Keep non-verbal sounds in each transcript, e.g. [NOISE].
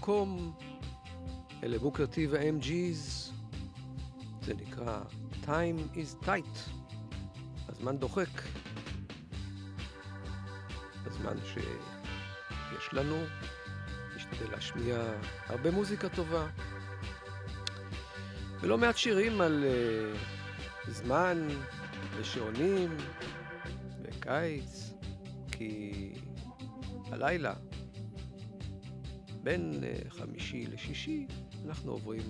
קום, אלה בוקר טי וה-MG's, זה נקרא Time is tight, הזמן דוחק, הזמן שיש לנו, נשתדל להשמיע הרבה מוזיקה טובה, ולא מעט שירים על uh, זמן ושעונים וקיץ, כי הלילה בין אה, חמישי לשישי אנחנו עוברים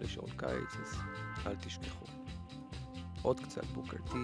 לשעון קיץ, אז אל תשכחו. עוד קצת בוקר טי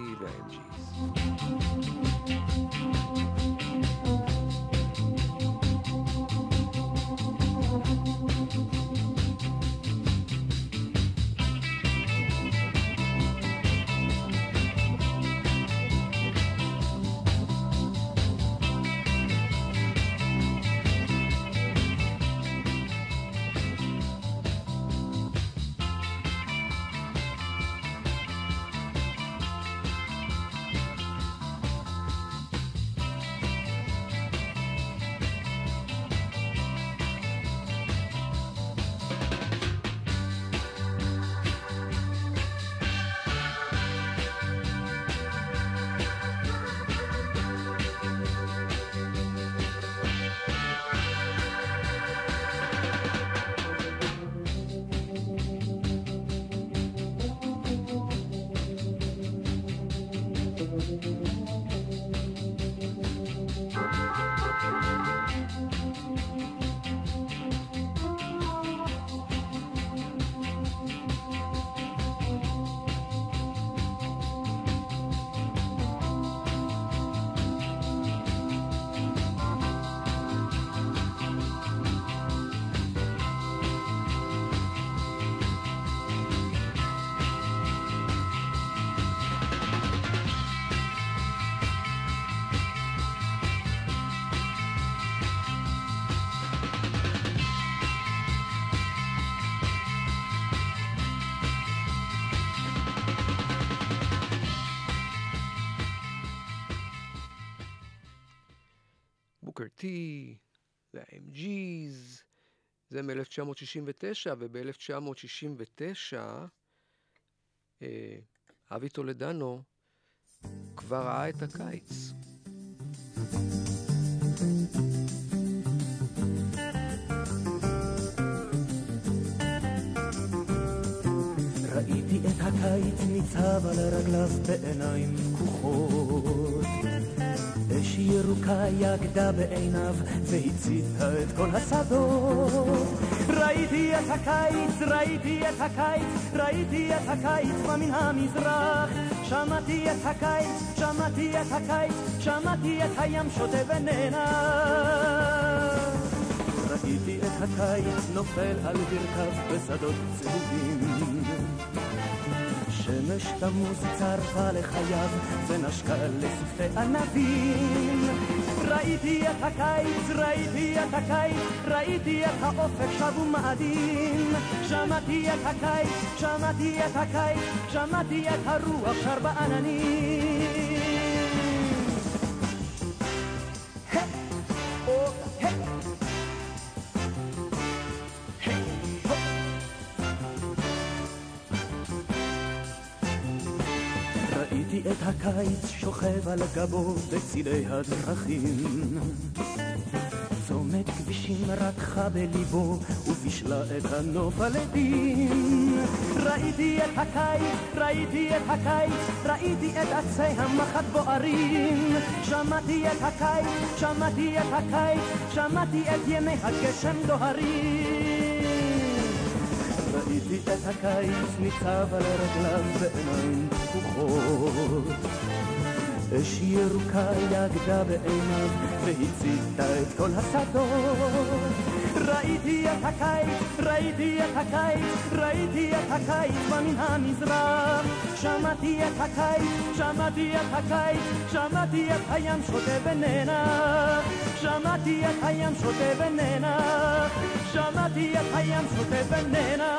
זה מ-1969, וב-1969 אה, אבי טולדנו כבר ראה את הקיץ. ראיתי את הקיץ ניצב על רגליו בעיניים פקוחות אש ירוקה יגדה בעיניו והציתה את כל השדות. ראיתי את הקיץ, ראיתי את הקיץ, ראיתי את הקיץ בא מן המזרח. שמעתי את הקיץ, שמעתי את הקיץ, שמעתי את הים שותה וננח. ראיתי את הקיץ נופל על ברכיו בשדות צהובים. השמש תמוז צרפה לחייו, ונשקה לשפתי ענבים. ראיתי את הקיץ, ראיתי את הקיץ, ראיתי את האופק שב ומאדים. שמעתי את הקיץ, שמעתי את הקיץ, שמעתי את הרוח שר בעננים. הקיץ שוכב על גבו בצידי הדרכים. צומת כבישים רתחה בליבו ובישלה את הנוף הלדים. ראיתי את הקיץ, ראיתי את הקיץ, ראיתי את עצי המחט בוערים. שמעתי את הקיץ, שמעתי את הקיץ, שמעתי את ימי הגשם דוהרים. את הקיץ ניצב על רגליו בעיניים פקוחות. אש ירוקה יגדה בעיניו והציתה את כל השדות. ראיתי את הקיץ, ראיתי את הקיץ, ראיתי את הקיץ במן המזרח. שמעתי את הקיץ, שמעתי את הקיץ, שמעתי את הים שותה בננה. שמעתי את הים שותה בננה. שמעתי את הים שותה בננה.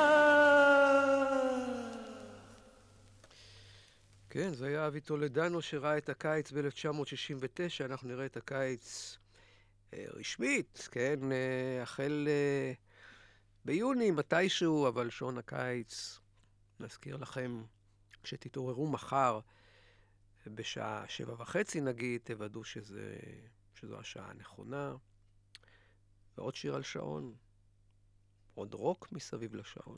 כן, זה היה אבי טולדנו שראה את הקיץ ב-1969, אנחנו נראה את הקיץ אה, רשמית, כן, אה, החל אה, ביוני מתישהו, אבל שעון הקיץ, נזכיר לכם, כשתתעוררו מחר בשעה שבע וחצי נגיד, תוודאו שזה, שזו השעה הנכונה. ועוד שיר על שעון, עוד רוק מסביב לשעון.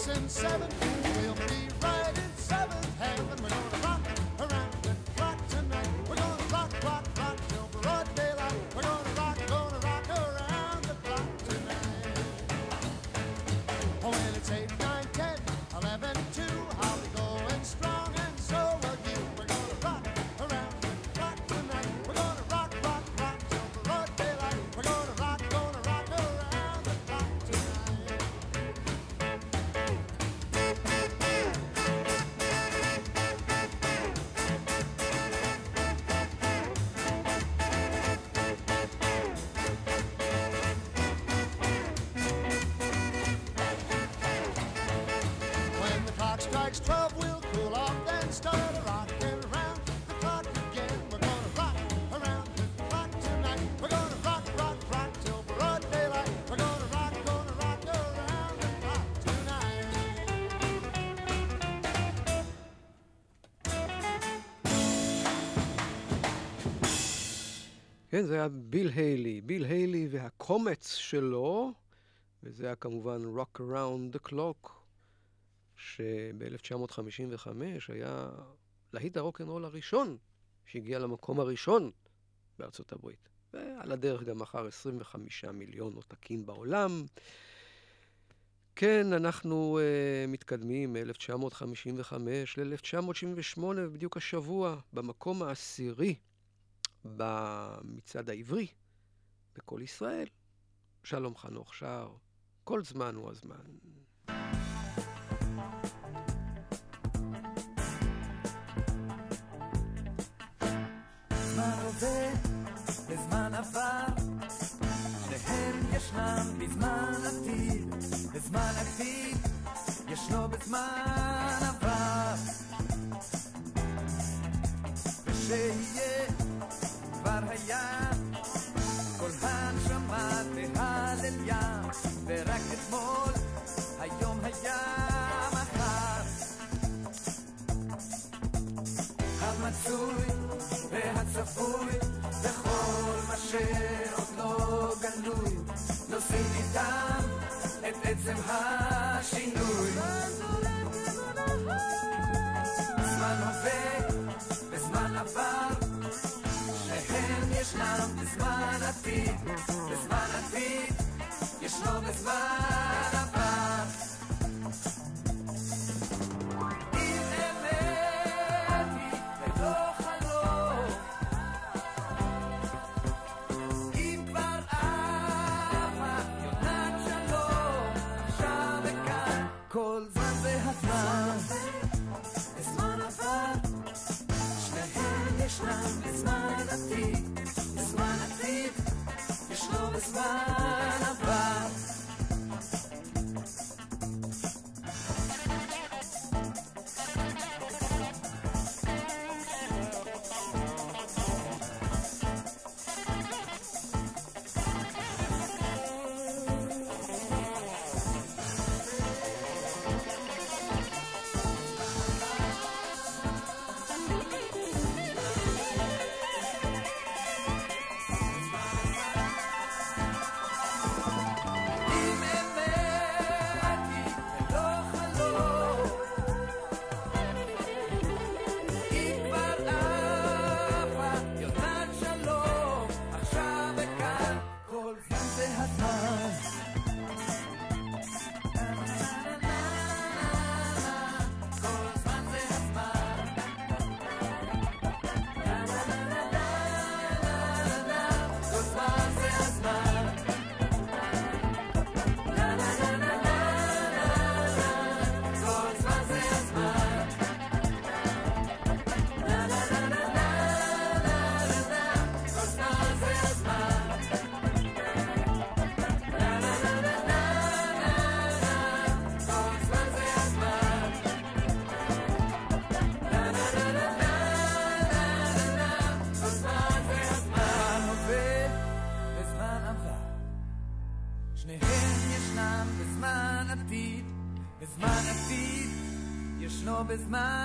Six, and seven. Strikes 12, we'll cool off, then start rocking around the clock again. We're gonna rock around the clock tonight. We're gonna rock, rock, rock till broad daylight. We're gonna rock, gonna rock around the clock tonight. כן, זה היה ביל היילי. ביל היילי שלו, וזה היה כמובן Rock Around the Clock, שב-1955 היה להיט הרוקנרול הראשון שהגיע למקום הראשון בארצות הברית. ועל הדרך גם מכר 25 מיליון עותקים בעולם. כן, אנחנו uh, מתקדמים מ-1955 ל-1978, ובדיוק השבוע, במקום העשירי במצעד העברי, בכל ישראל. שלום חנוך שר, כל זמן הוא הזמן. ישנם בזמן עתיד, בזמן עתיד ישנו בזמן עבר. ושיהיה כבר היה כל הנשמה בהלליה ורק אתמול היום היה מחר. המצוי עצם השינוי. זמן הווה וזמן עבר שניהם ישנם בזמן עתיד. בזמן עתיד ישנו בזמן עבר ישנו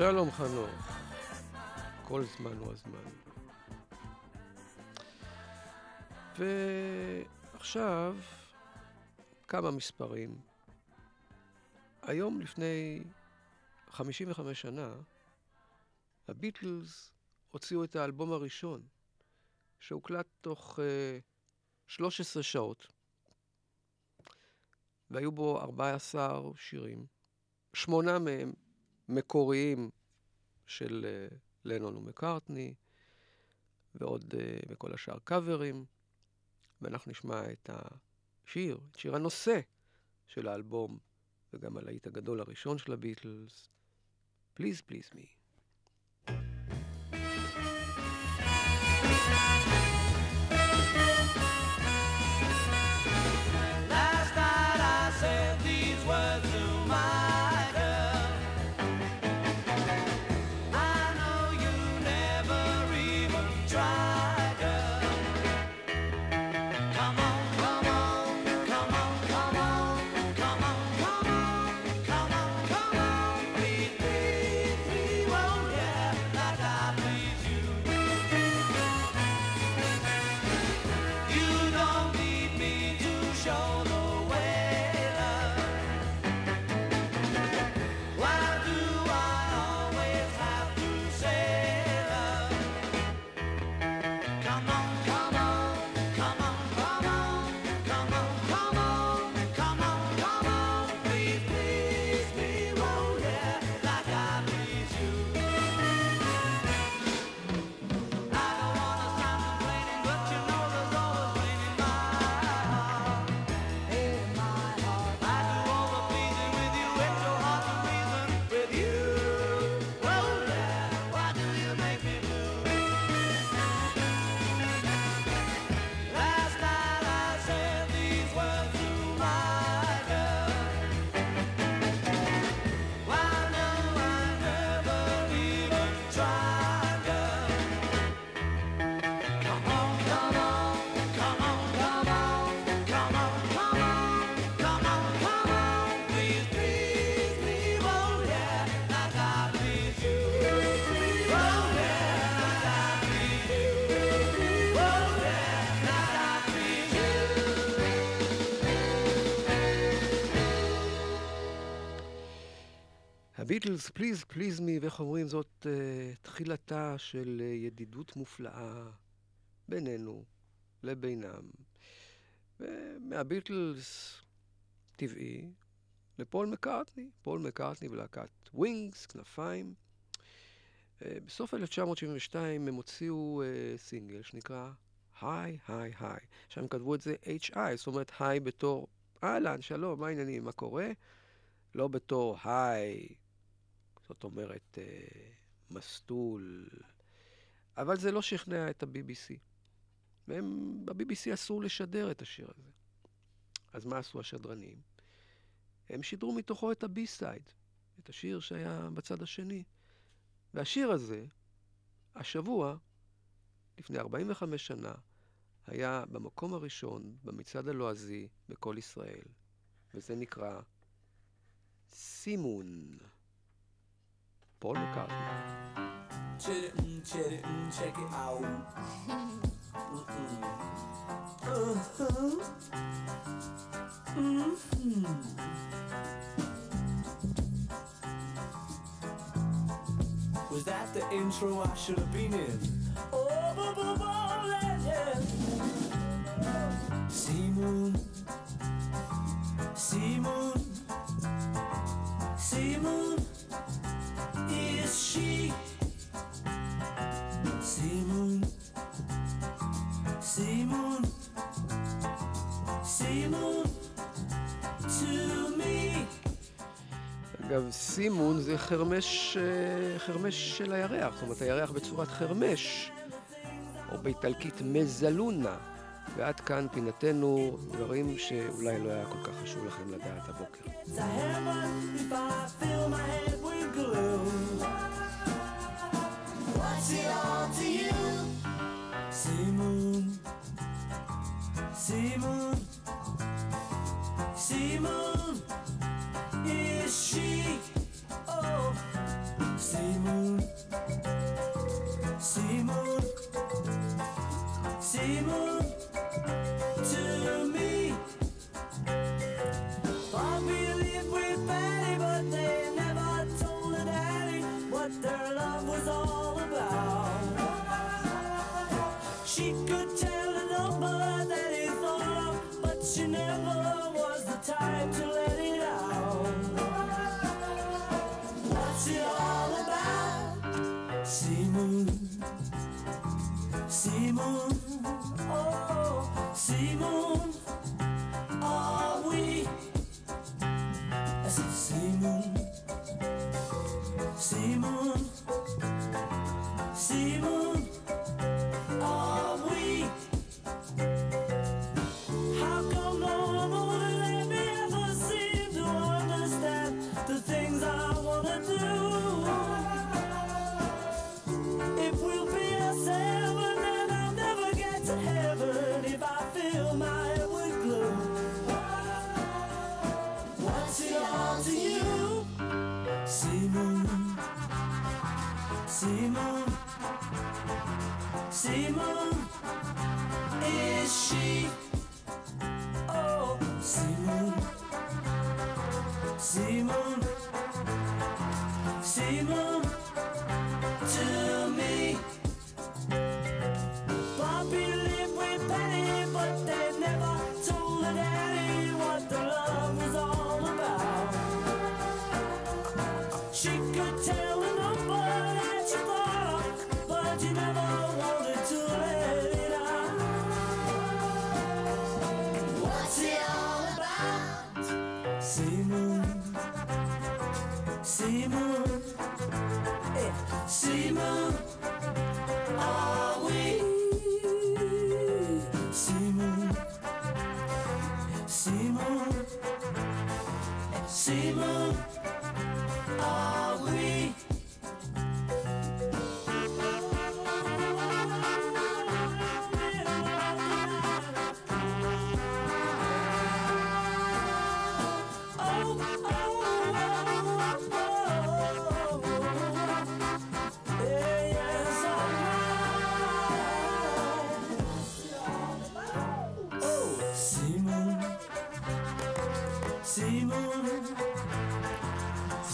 שלום חנוך, כל זמן הוא הזמן. ועכשיו, כמה מספרים. היום לפני 55 שנה, הביטלס הוציאו את האלבום הראשון, שהוקלט תוך uh, 13 שעות, והיו בו 14 שירים, שמונה מהם מקוריים של uh, לנון ומקארטני, ועוד מכל השאר קאברים, ואנחנו נשמע את השיר, את שיר הנושא של האלבום, וגם הלהיט הגדול הראשון של הביטלס, Please Please Me. הביטלס, Please, Please Me, ואיך אומרים זאת, אה, תחילתה של אה, ידידות מופלאה בינינו לבינם. ומהביטלס, טבעי, לפול מקארטני, פול מקארטני ולהקת ווינגס, כנפיים. אה, בסוף 1972 הם הוציאו אה, סינגל שנקרא Hi, Hi, Hi. שם כתבו את זה HI, זאת אומרת Hi בתור אהלן, שלום, מה העניינים, מה קורה? לא בתור היי, זאת אומרת אה, מסטול. אבל זה לא שכנע את ה-BBC. והם, ב-BBC אסור לשדר את השיר הזה. אז מה עשו השדרנים? הם שידרו מתוכו את הבי-סייד, את השיר שהיה בצד השני. והשיר הזה, השבוע, לפני 45 שנה, היה במקום הראשון במצעד הלועזי בכל ישראל, וזה נקרא סימון. Paul McCartney. Check it out. Was that the intro I should have been in? Oh, yeah. Sea moon, sea moon, sea moon. אגב, סימון זה חרמש, אה, חרמש של הירח, זאת אומרת, הירח בצורת חרמש, או באיטלקית מזלונה. ועד כאן פינתנו דברים שאולי לא היה כל כך חשוב לכם לדעת הבוקר. table to Simon, is she?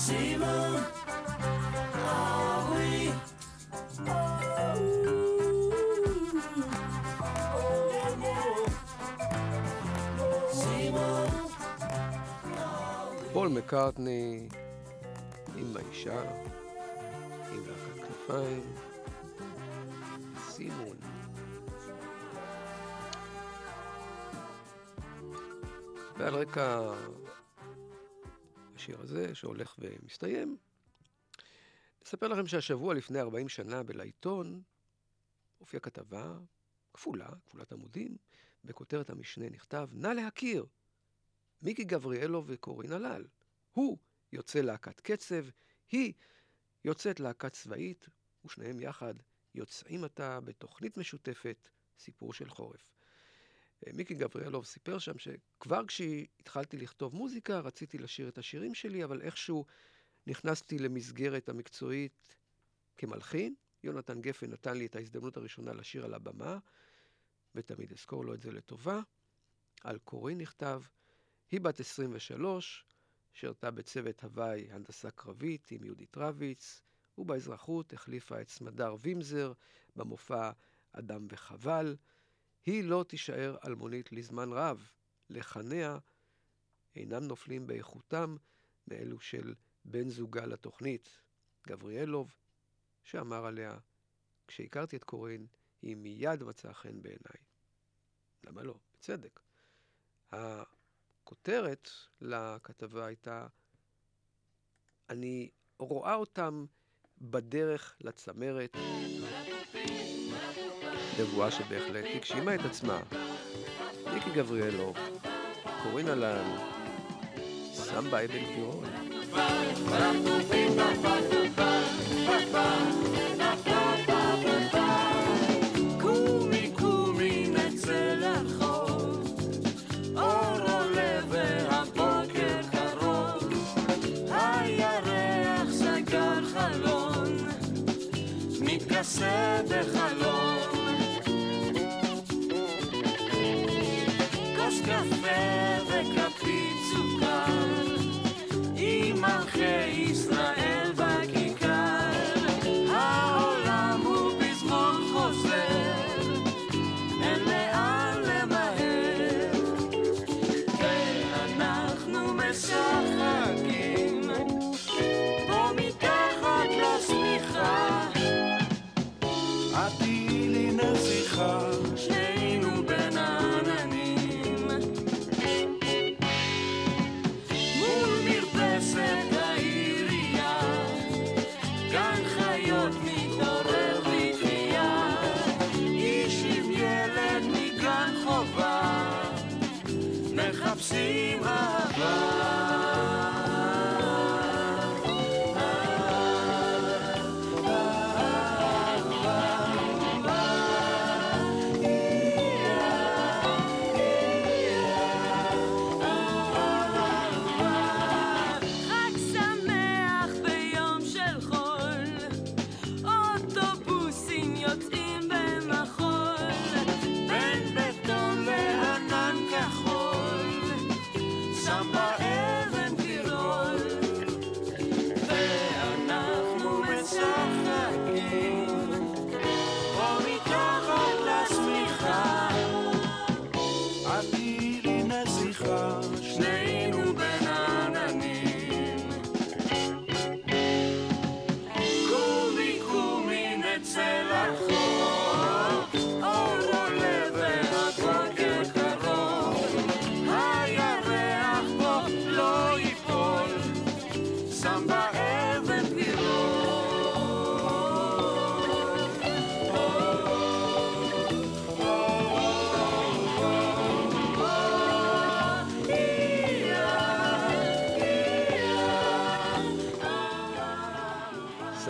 Simon, we? Simon, פול מקארטני עם האישה, השיר הזה, שהולך ומסתיים, נספר לכם שהשבוע לפני 40 שנה בלעיתון הופיעה כתבה כפולה, כפולת עמודים, בכותרת המשנה נכתב, נא להכיר, מיקי גבריאלו וקורין הלל. הוא יוצא להקת קצב, היא יוצאת להקת צבאית, ושניהם יחד יוצאים עתה בתוכנית משותפת, סיפור של חורף. אה, מיקי גבריאלוב סיפר שם שכבר כשהתחלתי לכתוב מוזיקה, רציתי לשיר את השירים שלי, אבל איכשהו נכנסתי למסגרת המקצועית כמלחין. יונתן גפן נתן לי את ההזדמנות הראשונה לשיר על הבמה, ותמיד אזכור לו את זה לטובה. על קורין נכתב, היא בת 23, שירתה בצוות הוואי הנדסה קרבית עם יהודית רביץ, ובאזרחות החליפה את סמדר וימזר במופע אדם וחבל. היא לא תישאר אלמונית לזמן רב. לחניה אינם נופלים באיכותם מאלו של בן זוגה לתוכנית, גבריאלוב, שאמר עליה, כשהכרתי את קורין, היא מיד מצאה חן בעיניי. למה לא? בצדק. הכותרת לכתבה הייתה, אני רואה אותם בדרך לצמרת. נבואה שבהחלט הגשימה את עצמה. ניקי גבריאלוב, קורין אלן, סמבה אבן גבירון. קומי קומי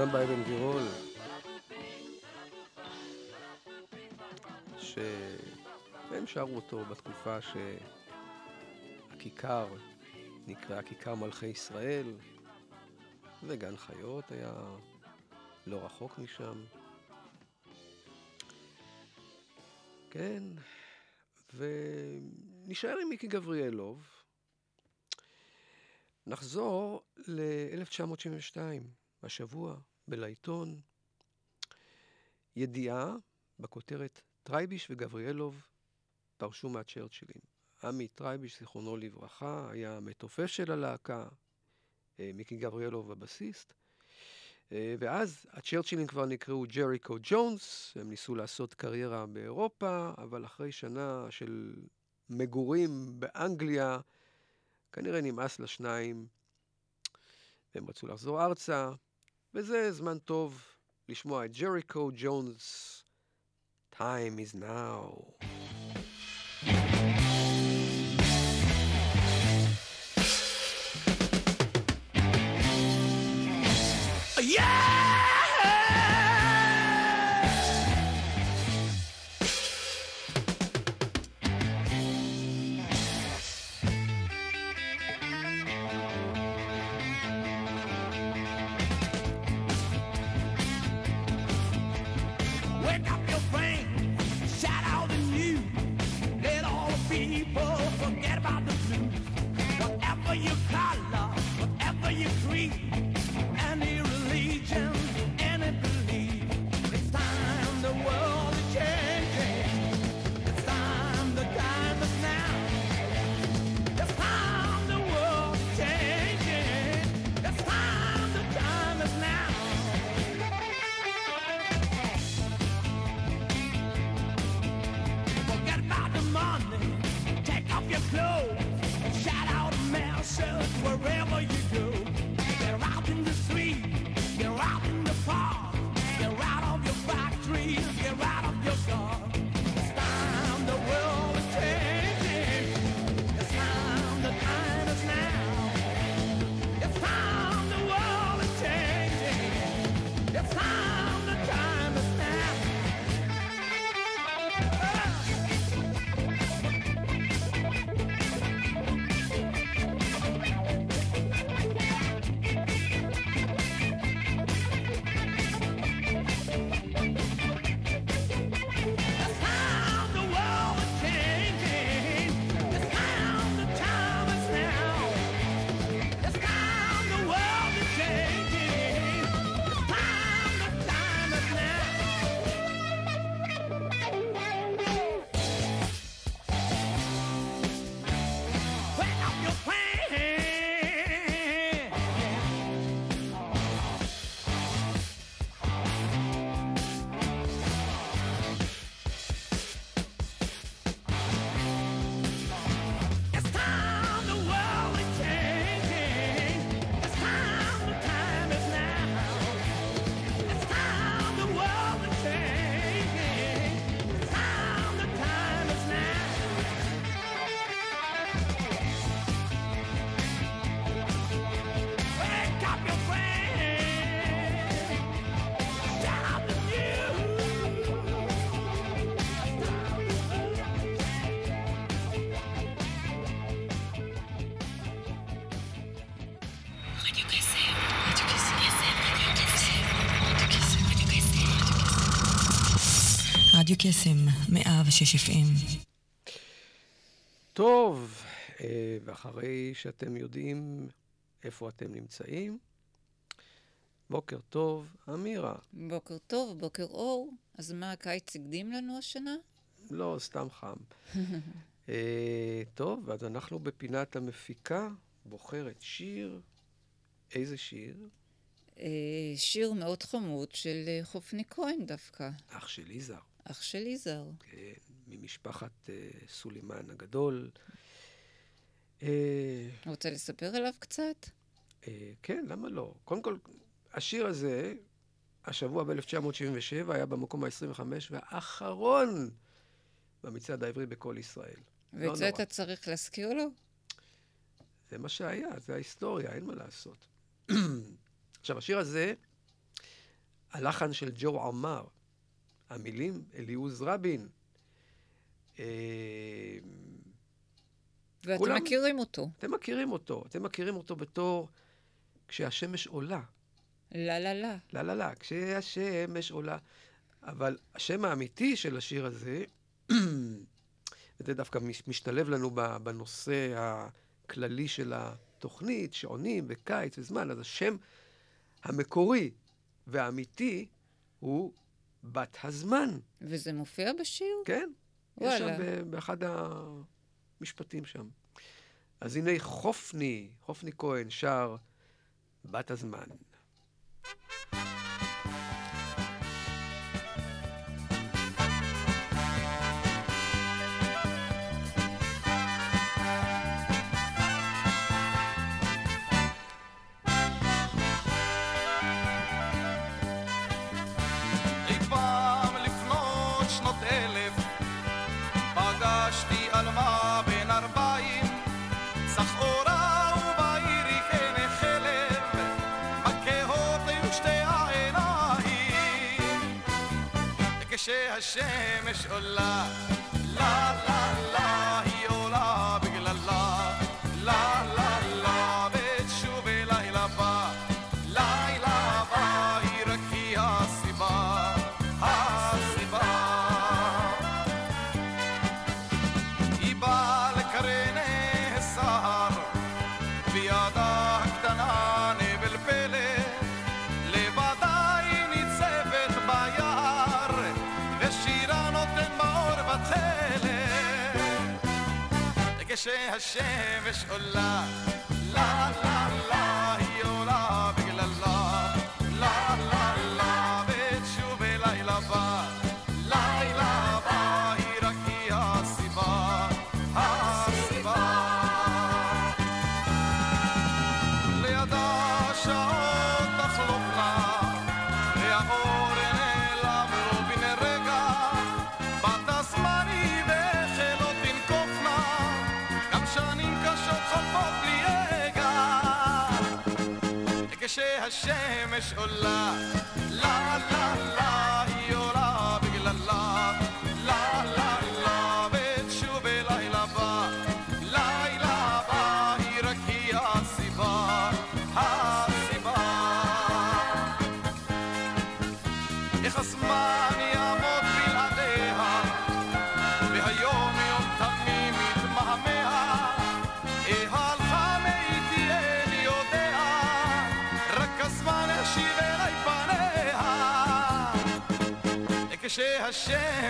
סמבה אבן גבירול, שהם שרו אותו בתקופה שהכיכר נקראה כיכר מלכי ישראל, וגן חיות היה לא רחוק משם. כן, ונשאר עם מיקי גבריאלוב. נחזור ל-1972, השבוע, בלהיטון, ידיעה בכותרת טרייביש וגבריאלוב פרשו מהצ'רצ'ילים. עמי טרייביש, זיכרונו לברכה, היה המתופף של הלהקה, אה, מיקי גבריאלוב הבסיסט. אה, ואז הצ'רצ'ילים כבר נקראו ג'ריקו ג'ונס, הם ניסו לעשות קריירה באירופה, אבל אחרי שנה של מגורים באנגליה, כנראה נמאס לשניים, והם רצו לחזור ארצה, וזה זמן טוב לשמוע את ג'ריקו ג'ונס, Time is now. קסם, 106 FM. טוב, אה, ואחרי שאתם יודעים איפה אתם נמצאים, בוקר טוב, אמירה. בוקר טוב, בוקר אור. אז מה, הקיץ הקדים לנו השנה? לא, סתם חם. [LAUGHS] אה, טוב, אז אנחנו בפינת המפיקה, בוחרת שיר. איזה שיר? אה, שיר מאוד חמוד של אה, חופני כהן דווקא, אח של יזהר. אח של יזהר. כן, ממשפחת אה, סולימאן הגדול. אה, רוצה לספר עליו קצת? אה, כן, למה לא? קודם כל, השיר הזה, השבוע ב-1977, היה במקום ה-25 והאחרון במצעד העברי בכל ישראל. לא ואת זה נורא. אתה צריך להזכיר לו? זה מה שהיה, זה ההיסטוריה, אין מה לעשות. [CLEARS THROAT] עכשיו, השיר הזה, הלחן של ג'ו עמר, המילים, אליעוז רבין. אה, ואתם כולם- מכירים אותו. אתם מכירים אותו, אתם מכירים אותו בתור כשהשמש עולה. לה לה לה. לא, לא, לא, כשהשמש עולה. אבל השם האמיתי של השיר הזה, [CLEARS THROAT] וזה דווקא מש- משתלב לנו בנושא הכללי של התוכנית, שעונים וקיץ וזמן, אז השם המקורי והאמיתי הוא בת הזמן. וזה מופיע בשיר? כן, יש וואלה. שם ב- באחד המשפטים שם. אז הנה חופני, חופני כהן שר בת הזמן. هالشي مش כשהשמש עולה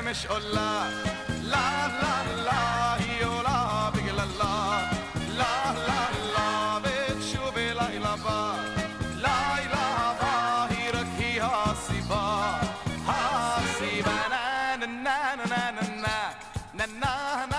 مش قلة لا لا لا يولا بقلا لا لا لا لا بتشوفي لا لا با لا لا با هي ركي هاسيبا هاسيبا نان نان نان نان نان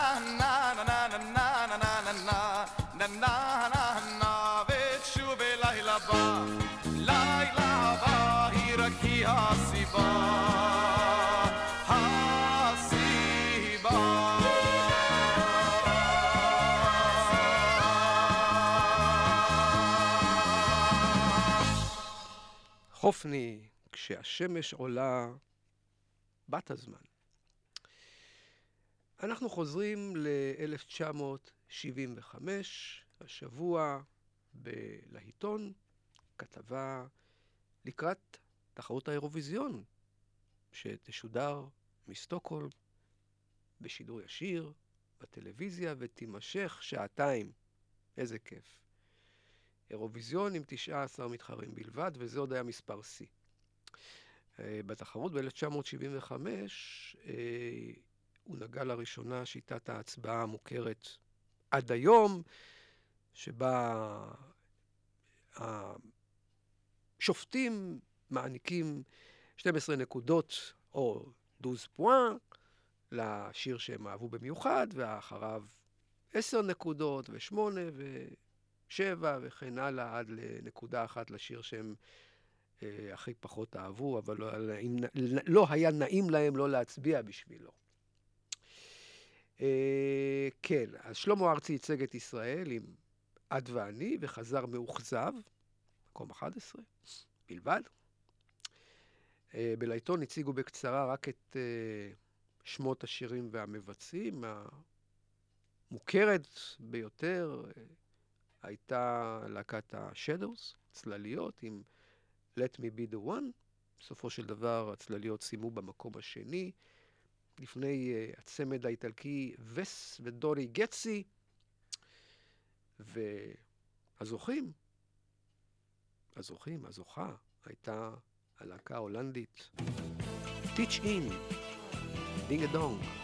חופני, כשהשמש עולה בת הזמן. אנחנו חוזרים ל-1975, השבוע בלהיטון, כתבה לקראת תחרות האירוויזיון, שתשודר מסטוקהולם בשידור ישיר, בטלוויזיה, ותימשך שעתיים. איזה כיף. אירוויזיון עם 19 מתחרים בלבד, וזה עוד היה מספר שיא. אה, בתחרות ב-1975 הונהגה לראשונה שיטת ההצבעה המוכרת עד היום, שבה השופטים מעניקים 12 נקודות או דוז פואן לשיר שהם אהבו במיוחד, ואחריו 10 נקודות ושמונה ושבע וכן הלאה, עד לנקודה אחת לשיר שהם אה, הכי פחות אהבו, אבל לא נעים, לא היה נעים להם לא להצביע בשבילו. אה, כן, אז שלמה ארצי ייצג את ישראל עם את ואני, וחזר מאוכזב, מקום 11 בלבד. אה, בלעיתון הציגו בקצרה רק את אה, שמות השירים והמבצעים. המוכרת ביותר אה, הייתה להקת השדוס, צלליות, עם Let Me Be The One. בסופו של דבר הצלליות סיימו במקום השני. לפני uh, הצמד האיטלקי וס ודורי גצי, והזוכים, הזוכים, הזוכה, הייתה הלהקה ההולנדית. Teach in, Ding a Dong.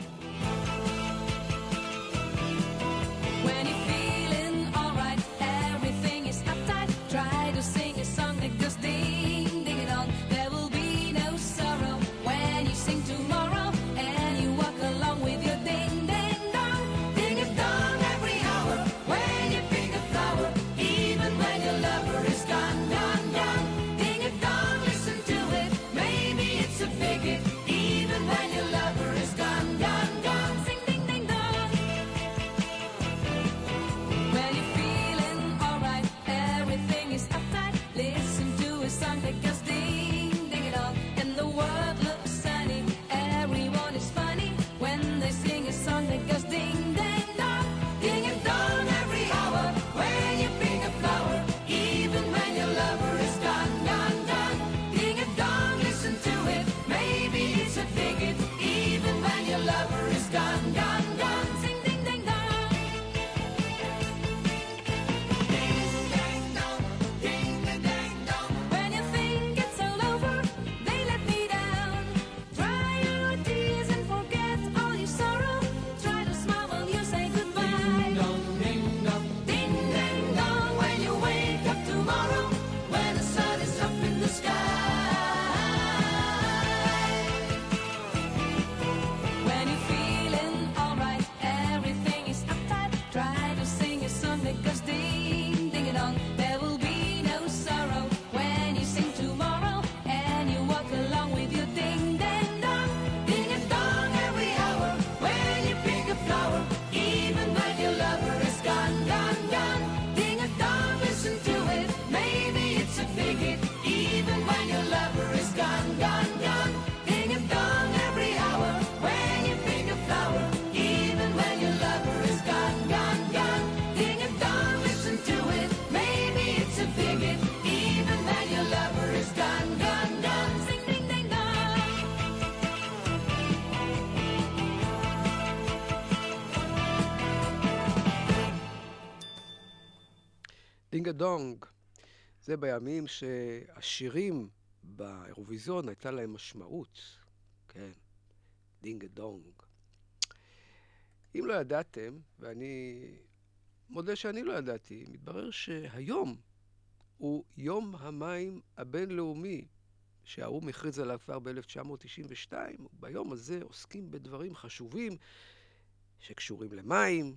דונג. זה בימים שהשירים באירוויזיון הייתה להם משמעות, כן, דינג דונג. אם לא ידעתם, ואני מודה שאני לא ידעתי, מתברר שהיום הוא יום המים הבינלאומי, שהאו"ם הכריז עליו כבר ב-1992, ביום הזה עוסקים בדברים חשובים שקשורים למים,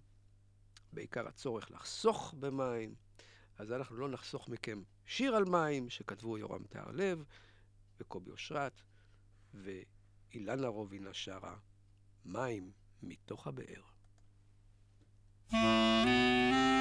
בעיקר הצורך לחסוך במים, אז אנחנו לא נחסוך מכם שיר על מים שכתבו יורם תהרלב וקובי אושרת, ואילנה רובינה שרה מים מתוך הבאר. thank you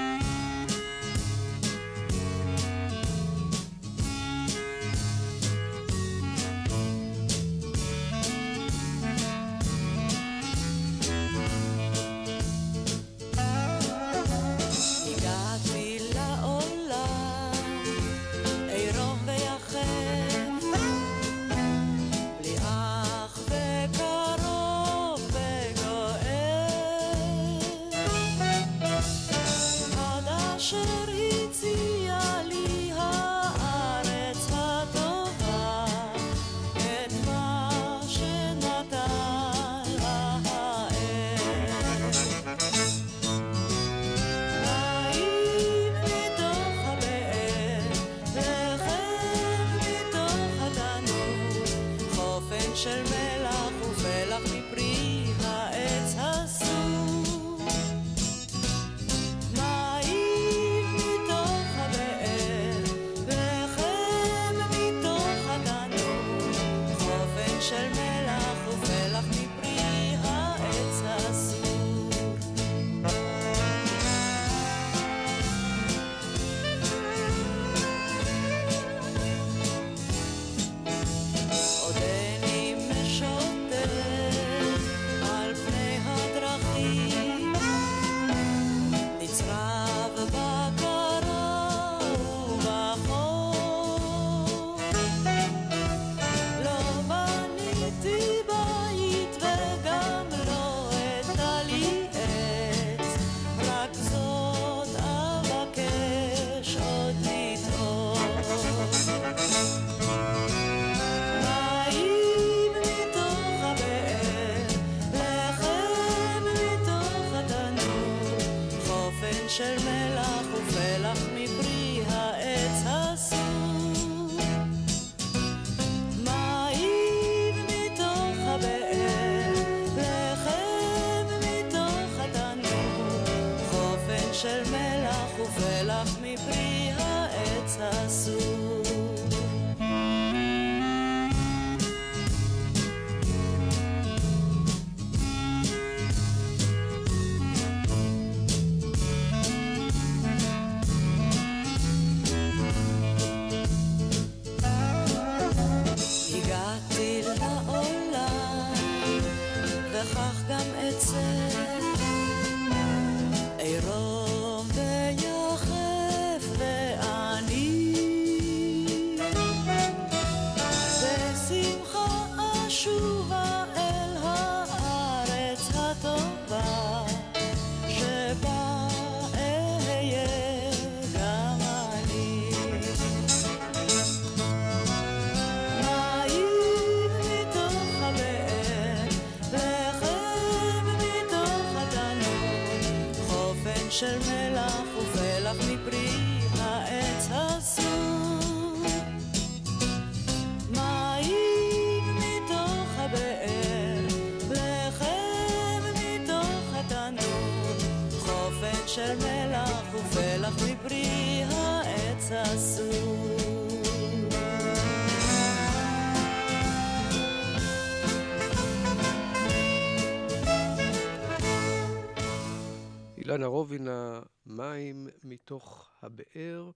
רובינה, מים מתוך הבאר.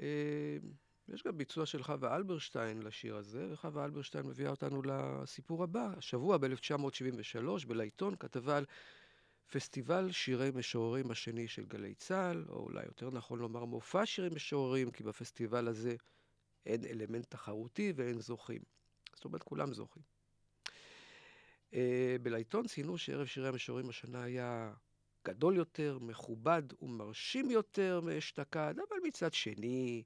אה, יש גם ביצוע של חווה אלברשטיין לשיר הזה, וחווה אלברשטיין מביאה אותנו לסיפור הבא. השבוע ב-1973, בלעיתון, כתבה על פסטיבל שירי משוררים השני של גלי צה"ל, או אולי יותר נכון לומר מופע שירי משוררים, כי בפסטיבל הזה אין אלמנט תחרותי ואין זוכים. זאת אומרת, כולם זוכים. אה, בלעיתון ציינו שערב שירי המשוררים השנה היה גדול יותר, מכובד ומרשים יותר מאשתקד, אבל מצד שני,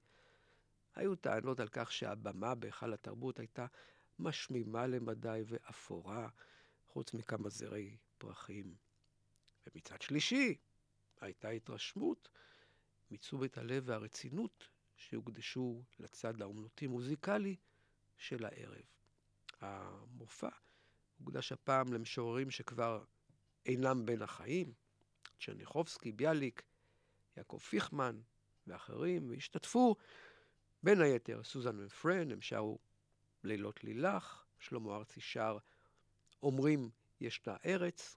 היו טענות על כך שהבמה בהיכל התרבות הייתה משמימה למדי ואפורה, חוץ מכמה זרי פרחים. ומצד שלישי, הייתה התרשמות מתשומת הלב והרצינות שהוקדשו לצד האומנותי-מוזיקלי של הערב. המופע הוקדש הפעם למשוררים שכבר אינם בין החיים, צ'רניחובסקי, ביאליק, יעקב פיכמן ואחרים, והשתתפו בין היתר סוזן ופרן, הם שרו לילות לילך, שלמה ארצי שר אומרים ישנה ארץ,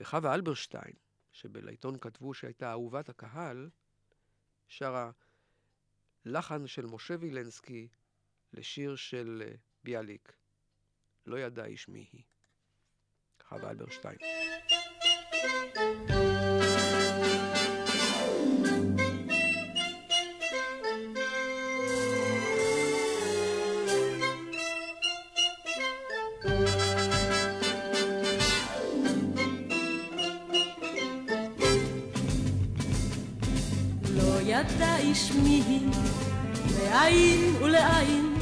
וחווה אלברשטיין, שבלעיתון כתבו שהייתה אהובת הקהל, שרה לחן של משה וילנסקי לשיר של אה, ביאליק, לא ידע איש מי היא. חווה אלברשטיין. לא ידע איש מי היא, מאין ולאין,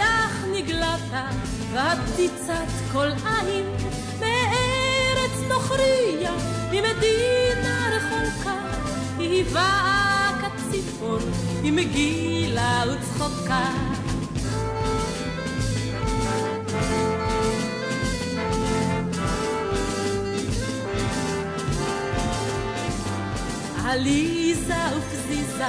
אך נגלתה, ותצת כל עין, נוכריה, ממדינה רחוקה, היא באה כציפור, עם גילה וצחוקה. עליזה ופזיזה,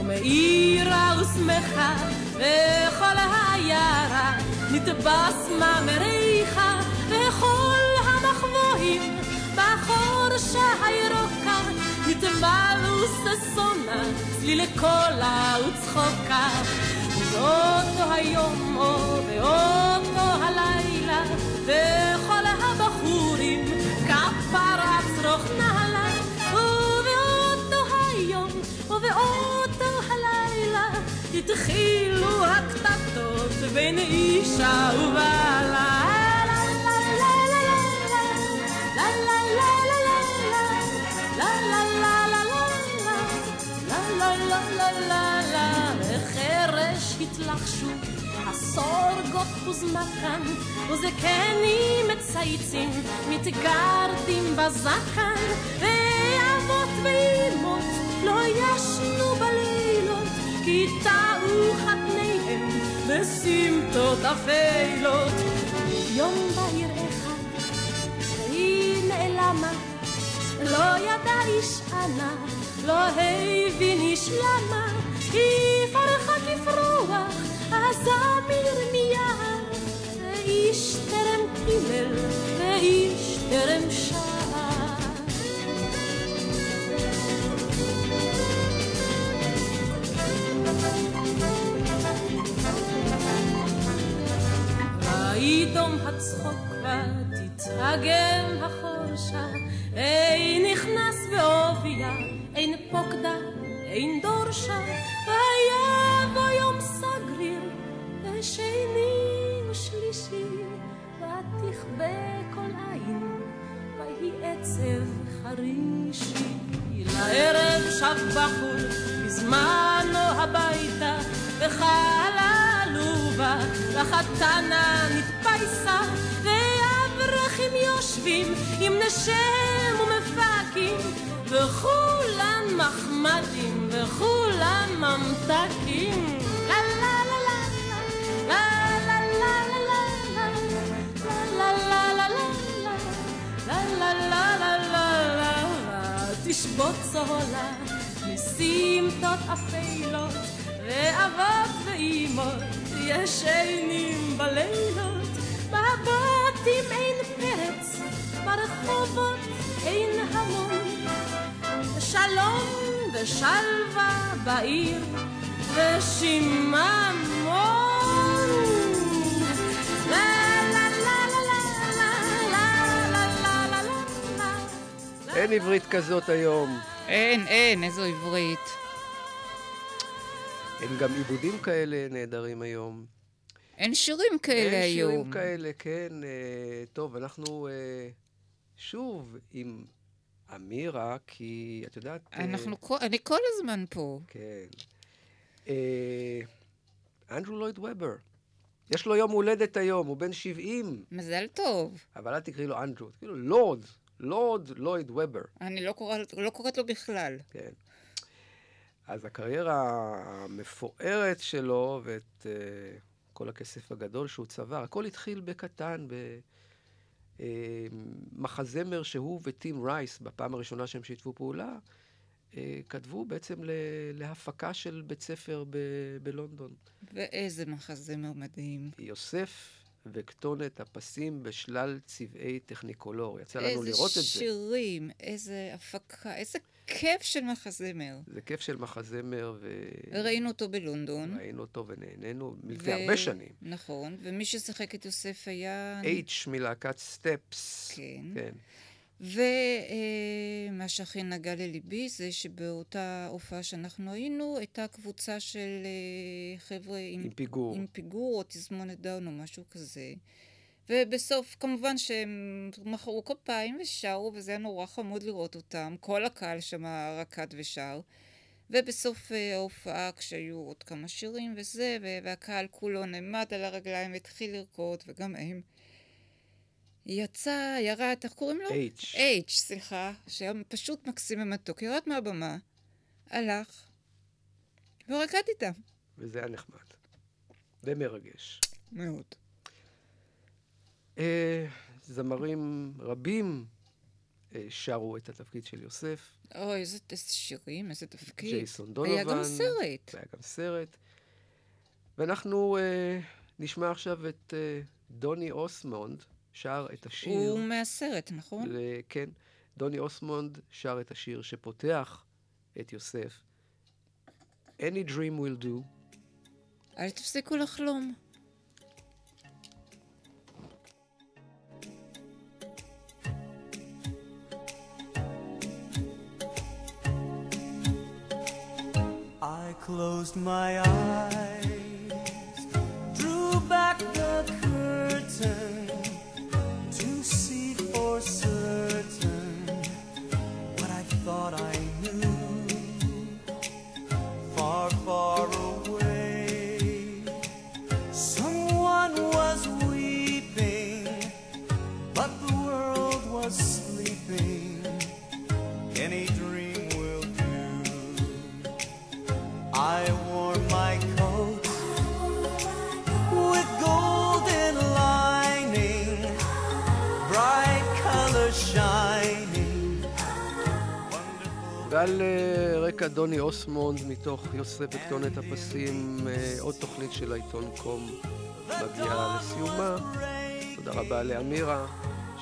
ומאירה ושמחה, וכל העיירה נתבשמה מריחה, וכל המחבואים בחורשה הירוקה, נתמלאו ששונה, צליל קולה וצחוקה. ובאותו היום או באותו הלילה, וכל הבחורים כפרה צרוך נעלה, ובאותו היום ובאותו הלילה התחילו הקטטות בין אישה ובעלה. וחרש התלחשו, הסורגות הוזמקן, וזקנים מצייצים, מתגרדים בזקן, ואבות ואימות לא ישנו בלילות, כי טעו חתניהם בסמטות אפלות. יום בהיר אחד, והיא נעלמה, לא ידע איש אנה, לא הבין איש למה, היא פרחה כפרוח, הזמיר מיער, ואיש טרם קילל, ואיש טרם שר. וידום הצחוק ותתרגם החורשה, אין נכנס בעוביה, אין פוקדה, אין דורשה, והיה בו יום סגריר, ושני ושלישי, ותכבה כל עין, ויהי עצב חרישי. לערב שב בחור, בזמנו הביתה, וחללו בה, לחתנה נתפייסה, ואברכים יושבים עם נשם ומפקים, וכולן מחמדים, וכולן ממתקים. תשבות צהולה מסמטות אפלות ואבות ואימות ישנים בלילות בבתים אין פרץ ברחובות אין המון. שלום ושלווה בעיר ושיממון. אין עברית כזאת היום. אין, אין, איזו עברית. אין גם עיבודים כאלה נהדרים היום. אין שירים כאלה אין שירים היום. כאלה, כן. אה, טוב, אנחנו אה, שוב עם אמירה, כי את יודעת... אה, אנחנו, כל- אני כל הזמן פה. כן. אה, אנדרו לויד ובר. יש לו יום הולדת היום, הוא בן 70. מזל טוב. אבל אל תקראי לו אנדרו, תקראי לו לורד. לורד לויד ובר. אני לא קוראת, לא קוראת לו בכלל. כן. אז הקריירה המפוארת שלו ואת uh, כל הכסף הגדול שהוא צבר, הכל התחיל בקטן, במחזמר שהוא וטים רייס, בפעם הראשונה שהם שיתפו פעולה, uh, כתבו בעצם ל- להפקה של בית ספר ב- בלונדון. ואיזה מחזמר מדהים. יוסף וכתונת הפסים בשלל צבעי טכניקולור. יצא לנו איזה לראות את זה. שירים, איזה הפקה, איזה כיף של מחזמר. זה כיף של מחזמר, ו... ראינו אותו בלונדון. ראינו אותו ונהנינו לפני הרבה שנים. נכון, ומי ששיחק את יוסף היה... H מלהקת Steps. כן. כן. ומה שהכי נגע לליבי זה שבאותה הופעה שאנחנו היינו, הייתה קבוצה של אה, חבר'ה עם, עם פיגור. עם פיגור או תסמונת דאון או משהו כזה. ובסוף, כמובן שהם מחאו כפיים ושרו, וזה היה נורא חמוד לראות אותם. כל הקהל שם רקד ושר. ובסוף אה, ההופעה, כשהיו עוד כמה שירים וזה, והקהל כולו נעמד על הרגליים והתחיל לרקוד, וגם הם. יצא, ירד, איך קוראים לו? H. H, סליחה, שהיה פשוט מקסים ומתוק. ירד מהבמה, הלך, ורקד איתם. וזה היה נחמד. ומרגש. מאוד. אה, זמרים רבים אה, שרו את התפקיד של יוסף. אוי, איזה, איזה שירים, איזה תפקיד. ג'ייסון דונובן. היה גם סרט. והיה גם סרט. ואנחנו אה, נשמע עכשיו את אה, דוני אוסמונד שר את השיר. הוא מהסרט, נכון? ל- כן. דוני אוסמונד שר את השיר שפותח את יוסף. Any dream will do. אל תפסיקו לחלום. I closed my eyes, drew back the curtain ועל אה, רקע דוני אוסמונד מתוך יוסף וכתונת הפסים, אה, עוד תוכנית של העיתון קום מגיעה לסיומה. תודה רבה לאמירה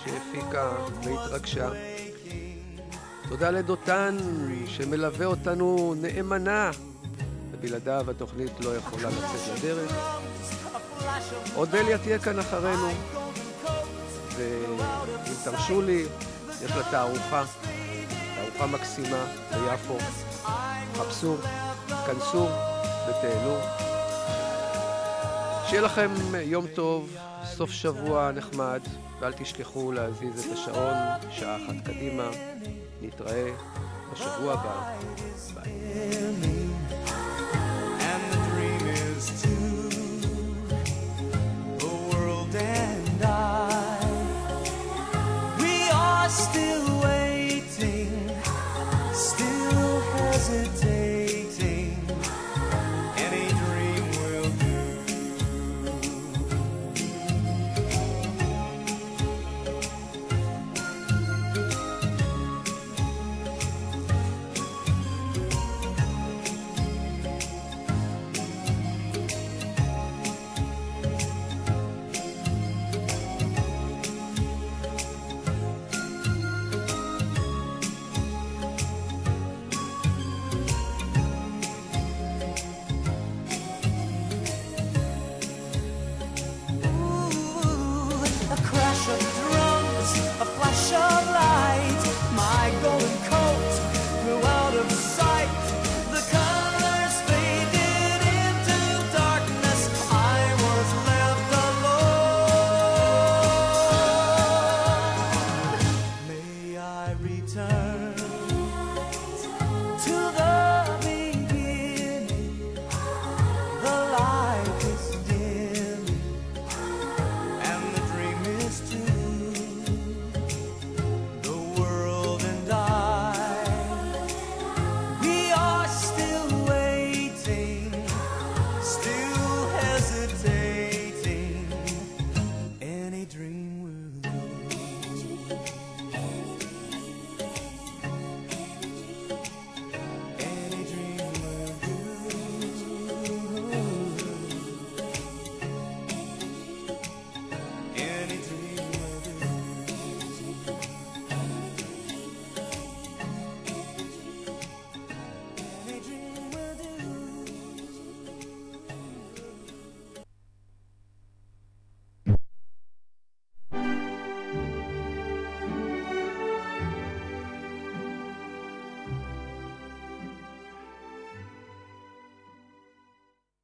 שהפיקה והתרגשה. תודה לדותן שמלווה אותנו נאמנה, ובלעדיו התוכנית לא יכולה לצאת לדרך. אודליה תהיה כאן אחרינו, ואם תרשו לי, יש לה תערוכה, משפחה מקסימה ביפו. חפשו, כנסו ותהנו. שיהיה לכם יום טוב, סוף שבוע נחמד, ואל תשכחו להזיז את השעון שעה אחת קדימה. נתראה בשבוע הבא. ביי. still